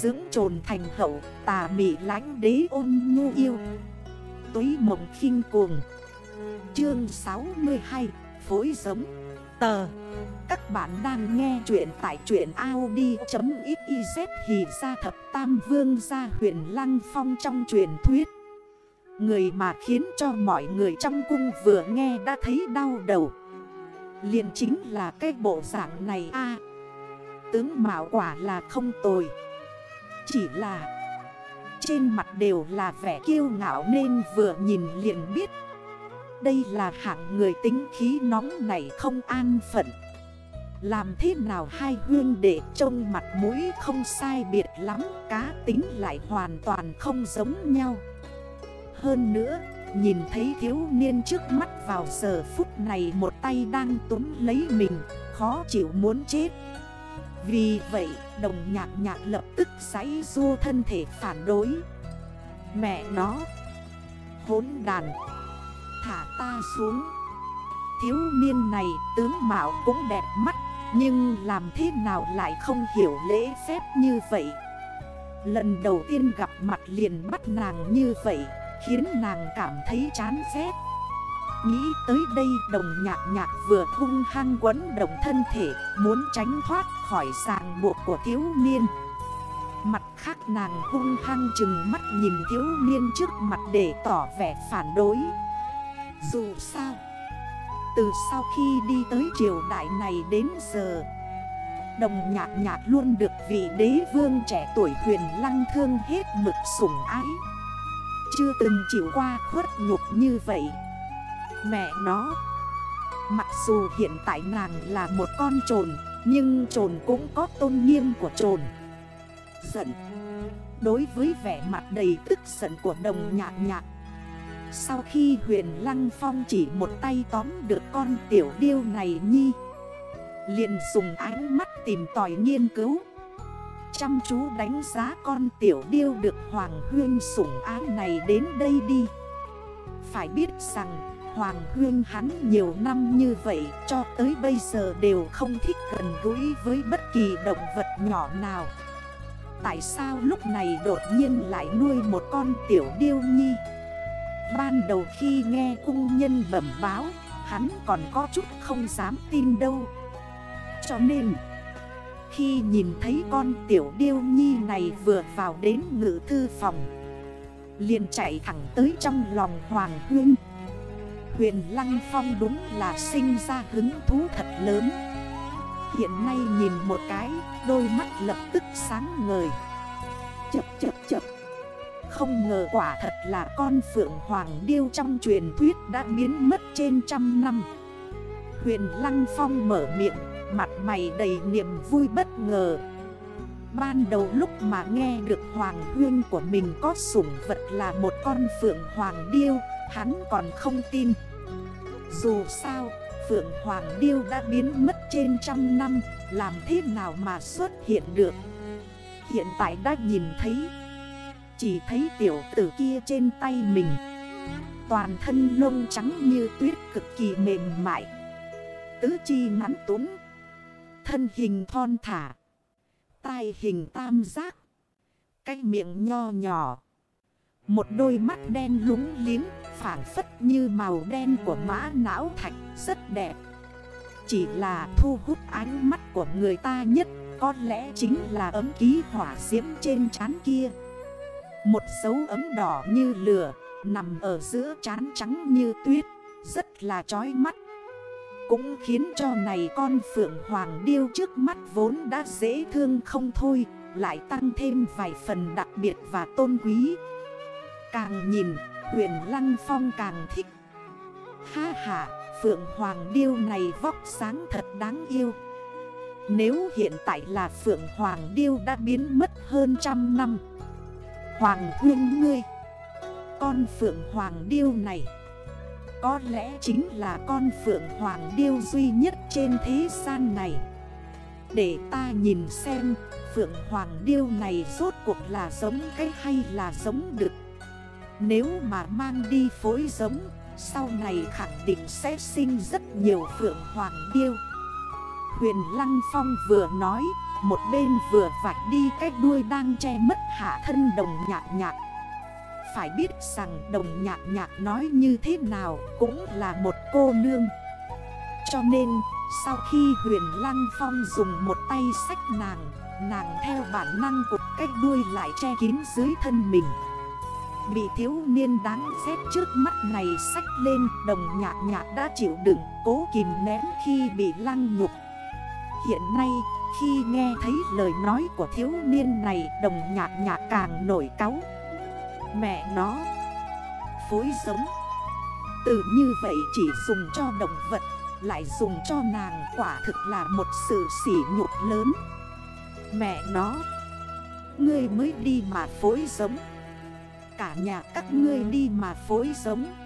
Dưỡng trồn thành hậu, tà mị lánh đế ôn nhu yêu. Túy mộng khinh cuồng. Chương 62 Phối giống. Tờ. Các bạn đang nghe chuyện tại chuyện Audi.xyz Hì ra thập tam vương ra huyền lăng phong trong truyền thuyết. Người mà khiến cho mọi người trong cung vừa nghe đã thấy đau đầu. Liền chính là cái bộ dạng này a. Tướng Mạo quả là không tồi. Chỉ là Trên mặt đều là vẻ kiêu ngạo nên vừa nhìn liền biết. Đây là hạng người tính khí nóng này không an phận. Làm thế nào hai hương để trông mặt mũi không sai biệt lắm, Cá tính lại hoàn toàn không giống nhau. Hơn nữa, Nhìn thấy thiếu niên trước mắt vào giờ phút này một tay đang túm lấy mình, Khó chịu muốn chết. Vì vậy, đồng nhạc nhạc lập tức giấy du thân thể phản đối. Mẹ nó Hốn đàn, Thả ta xuống. Thiếu niên này tướng mạo cũng đẹp mắt, Nhưng làm thế nào lại không hiểu lễ phép như vậy? Lần đầu tiên gặp mặt liền bắt nàng như vậy, Khiến nàng cảm thấy chán ghét. Nghĩ tới đây đồng nhạc nhạc vừa hung hăng quấn đồng thân thể, Muốn tránh thoát khỏi sàng buộc của thiếu niên. Mặt khác nàng hung hăng chừng mắt nhìn thiếu niên trước mặt để tỏ vẻ phản đối. Dù sao, Từ sau khi đi tới triều đại này đến giờ, Đồng nhạc nhạc luôn được vị đế vương trẻ tuổi huyền lăng thương hết mực sủng ái. Chưa từng chịu qua khuất nhục như vậy. Mẹ nó. Mặc dù hiện tại nàng là một con trồn, Nhưng trồn cũng có tôn nghiêm của trồn. Giận. Đối với vẻ mặt đầy tức giận của đồng nhạc nhạc. Sau khi huyền Lăng Phong chỉ một tay tóm được con tiểu điêu này nhi, liền dùng ánh mắt tìm tòi nghiên cứu. Chăm chú đánh giá con tiểu điêu được Hoàng Huyên sủng ái này đến đây đi. Phải biết rằng Hoàng Huyên hắn nhiều năm như vậy, cho tới bây giờ đều không thích gần gũi với bất kỳ động vật nhỏ nào. Tại sao lúc này đột nhiên lại nuôi một con tiểu điêu nhi? Ban đầu khi nghe cung nhân bẩm báo, Hắn còn có chút không dám tin đâu. Cho nên, khi nhìn thấy con tiểu điêu nhi này vừa vào đến ngự thư phòng, liền chạy thẳng tới trong lòng Hoàng Huyên Huyền Lăng Phong đúng là sinh ra hứng thú thật lớn. Hiện nay nhìn một cái, Đôi mắt lập tức sáng ngời. Chập chập chập. Không ngờ quả thật là con Phượng Hoàng Điêu trong truyền thuyết đã biến mất trên trăm năm. Huyền Lăng Phong mở miệng, Mặt mày đầy niềm vui bất ngờ. Ban đầu lúc mà nghe được Hoàng Huyên của mình có sủng vật là một con Phượng Hoàng Điêu, Hắn còn không tin. Dù sao, Phượng Hoàng Điêu đã biến mất trên trăm năm, Làm thế nào mà xuất hiện được? Hiện tại đã nhìn thấy, Chỉ thấy tiểu tử kia trên tay mình. Toàn thân lông trắng như tuyết cực kỳ mềm mại. Tứ chi ngắn tún Thân hình thon thả. Tai hình tam giác. Cái miệng nho nhỏ. Một đôi mắt đen lúng liếng phản phất như màu đen của mã não thạch rất đẹp. Chỉ là thu hút ánh mắt của người ta nhất có lẽ chính là ấm ký hỏa diễm trên trán kia. Một dấu ấm đỏ như lửa nằm ở giữa trán trắng như tuyết, rất là chói mắt. Cũng khiến cho này con Phượng Hoàng Điêu trước mắt vốn đã dễ thương không thôi, Lại tăng thêm vài phần đặc biệt và tôn quý. Càng nhìn, huyền Lăng Phong càng thích. Ha ha, Phượng Hoàng Điêu này vóc sáng thật đáng yêu. Nếu hiện tại là Phượng Hoàng Điêu đã biến mất hơn trăm năm. Hoàng huyên ngươi, Con Phượng Hoàng Điêu này có lẽ chính là con Phượng Hoàng Điêu duy nhất trên thế gian này. Để ta nhìn xem, Phượng Hoàng Điêu này rốt cuộc là giống cái hay là giống đực. Nếu mà mang đi phối giống, Sau này khẳng định sẽ sinh rất nhiều Phượng Hoàng Điêu. Huyền Lăng Phong vừa nói, một bên vừa vạch đi cái đuôi đang che mất hạ thân đồng nhạc nhạc. Phải biết rằng đồng nhạc nhạc nói như thế nào cũng là một cô nương. Cho nên, sau khi huyền Lăng Phong dùng một tay sách nàng Nàng theo bản năng của cách đuôi lại che kín dưới thân mình. Bị thiếu niên đáng ghét trước mắt này sách lên, Đồng nhạc nhạc đã chịu đựng, cố kìm nén khi bị lăng nhục. Hiện nay, khi nghe thấy lời nói của thiếu niên này, Đồng nhạc nhạc càng nổi cáu. Mẹ nó. Phối giống. Từ như vậy chỉ dùng cho động vật, Lại dùng cho nàng quả thực là một sự sỉ nhục lớn. Mẹ nó, Ngươi mới đi mà phối giống. Cả nhà các ngươi đi mà phối giống.